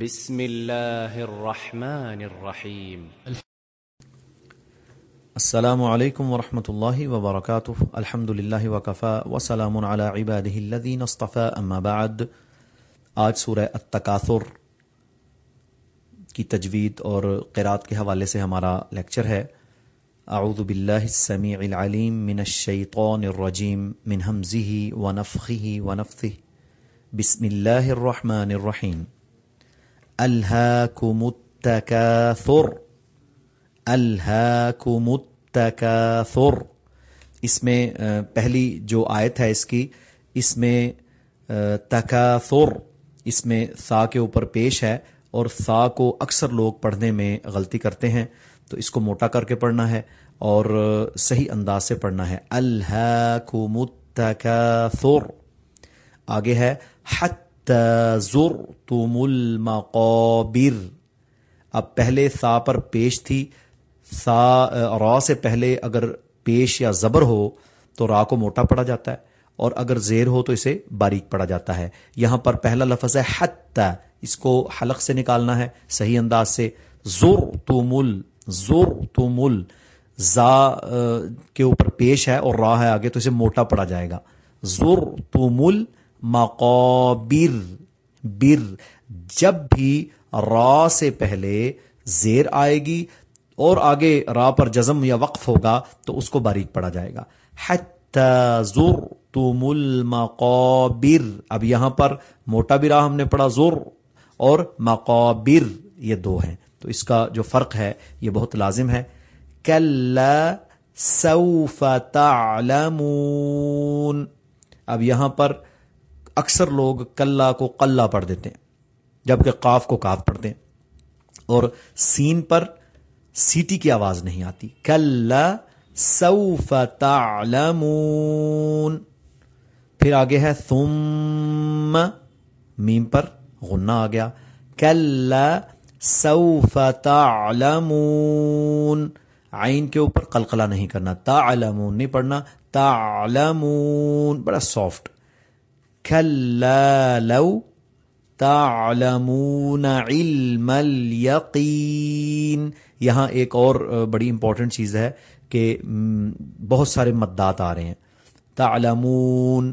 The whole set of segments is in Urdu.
بسم الله الرحمن الرحيم السلام علیکم ورحمۃ اللہ وبرکاتہ. الحمد للہ وکفا وسلام علی عباده الذین اصطفى اما بعد، آج سورہ التکاثر کی تجوید اور قرات کے حوالے سے ہمارا لیکچر ہے. اعوذ باللہ السمیع العلیم من الشیطان الرجیم من حمزه ونفخه ونفثه بسم اللہ الرحمن الرحیم. الہاکم التکاثر الہاکم التکاثر اس میں پہلی جو آیت ہے اس کی، اس میں تکاثر، اس میں سا کے اوپر پیش ہے اور سا کو اکثر لوگ پڑھنے میں غلطی کرتے ہیں، تو اس کو موٹا کر کے پڑھنا ہے اور صحیح انداز سے پڑھنا ہے۔ الہاکم التکاثر آگے ہے حتی زرتم المقابر۔ اب پہلے سا پر پیش تھی۔ سا، را سے پہلے اگر پیش یا زبر ہو تو را کو موٹا پڑا جاتا ہے، اور اگر زیر ہو تو اسے باریک پڑا جاتا ہے۔ یہاں پر پہلا لفظ ہے حتی اس کو حلق سے نکالنا ہے، صحیح انداز سے۔ زور تو مل زور تو مل زا کے اوپر پیش ہے اور را ہے آگے تو اسے موٹا پڑا جائے گا۔ زور تو مل مقابر، بر، جب بھی را سے پہلے زیر آئے گی اور آگے را پر جزم یا وقف ہوگا تو اس کو باریک پڑا جائے گا۔ حتی زور تم المقابر، اب یہاں پر موٹا بھی راہ ہم نے پڑھا زور اور مقابر، یہ دو ہیں۔ تو اس کا جو فرق ہے، یہ بہت لازم ہے۔ کل سوف تعلمون۔ اب یہاں پر اکثر لوگ کلّا کو قلّا پڑھ دیتے ہیں، جبکہ قاف کو کاف پڑھتے ہیں اور سین پر سیٹی کی آواز نہیں آتی۔ کل سوف تعلمون۔ پھر آگے ہے، ثم میم پر غنہ آ گیا۔ کل سوف تعلمون۔ عین کے اوپر قلقلہ نہیں کرنا۔ تعلمون، نہیں پڑھنا۔ تعلمون، بڑا سافٹ كلا لو تعلمون علم الیقین یہاں ایک اور بڑی امپورٹنٹ چیز ہے کہ بہت سارے مدات آ رہے ہیں۔ تعلمون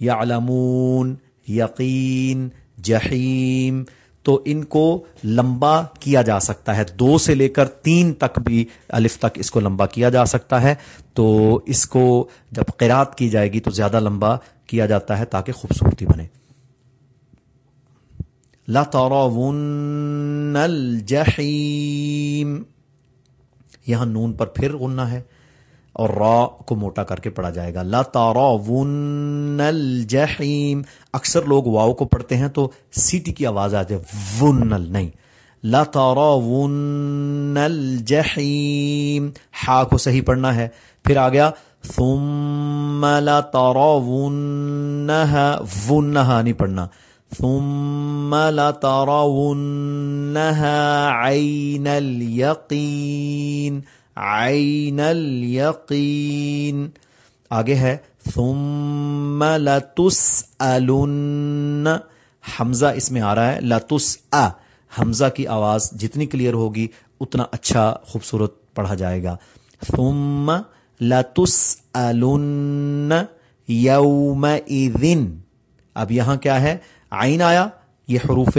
یعلمون یقین جہیم تو ان کو لمبا کیا جا سکتا ہے۔ دو سے لے کر تین تک بھی الف تک اس کو لمبا کیا جا سکتا ہے۔ تو اس کو جب قرات کی جائے گی تو زیادہ لمبا کیا جاتا ہے تاکہ خوبصورتی بنے۔ لَتَرَوُنَّ الْجَحِيمِ۔ یہاں نون پر پھر غنہ ہے۔ اور را کو موٹا کر کے پڑھا جائے گا۔ لَتَرَوُنَّ الْجَحِيمِ اکثر لوگ واؤ کو پڑھتے ہیں تو سیٹی کی آواز آ جائے۔ ونل نہیں۔ لَتَرَوُنَّ الْجَحِيمِ ہا کو صحیح پڑھنا ہے۔ پھر آ گیا۔ ثُمَّ لَتَرَوُنَّهَا وُنَّهَا نہیں پڑھنا۔ ثم لترونها عين اليقين عين اليقين. آگے ہے، ثم لتسألن. حمزہ اس میں آ رہا ہے، لتسأ. حمزہ کی آواز جتنی کلیئر ہوگی، اتنا اچھا خوبصورت پڑھا جائے گا۔ ثم لتسألن يومئذ. اب یہاں کیا ہے؟ آئین آیا، یہ حروف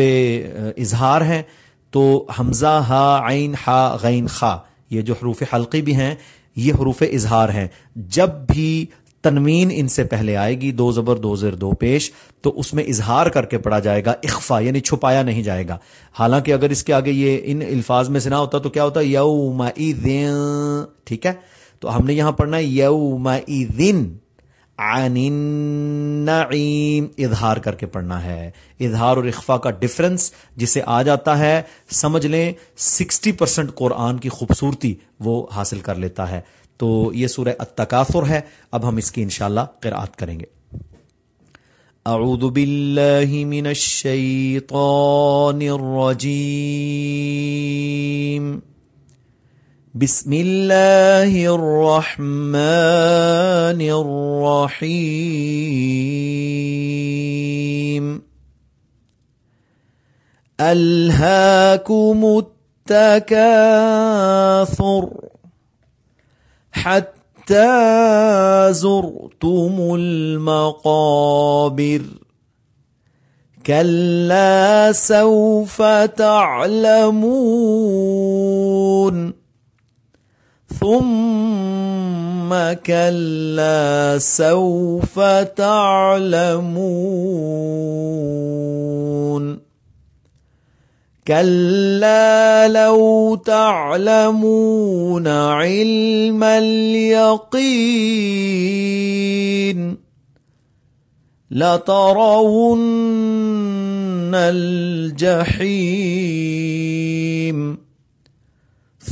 اظہار ہیں، تو حمزہ ہا عین ہا غین خا. یہ جو حروف حلقی بھی ہیں، یہ حروف اظہار ہیں۔ جب بھی تنوین ان سے پہلے آئے گی، دو زبر، دو زیر دو پیش، تو اس میں اظہار کر کے پڑھا جائے گا، اخفا یعنی چھپایا نہیں جائے گا۔ حالانکہ اگر اس کے آگے یہ ان الفاظ میں سے نہ ہوتا، تو کیا ہوتا؟ یوم ٹھیک ہے؟ تو ہم نے یہاں پڑھنا ہے یوم عن النعیم اظہار کر کے پڑھنا ہے۔ اظہار اور اخفا کا ڈفرنس جسے آ جاتا ہے، سمجھ لیں سکسٹی پرسنٹ قرآن کی خوبصورتی وہ حاصل کر لیتا ہے۔ تو یہ سورہ التکاثر ہے۔ اب ہم اس کی انشاءاللہ قرآت کریں گے۔ اعوذ باللہ من الشیطان الرجیم۔ بسم الله الرحمن الرحيم. ألهاكم التكاثر حتى زرتم المقابر. كلا سوف تعلمون. ثم كلا سوف تعلمون. كلا لو تعلمون علم اليقين. لترون الجحيم.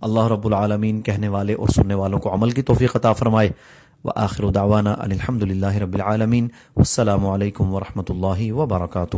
اللہ رب العالمین کہنے والے اور سننے والوں کو عمل کی توفیق عطا فرمائے۔ وآخر دعوانا الحمد للہ رب العالمین۔ والسلام علیکم ورحمۃ اللہ وبرکاتہ۔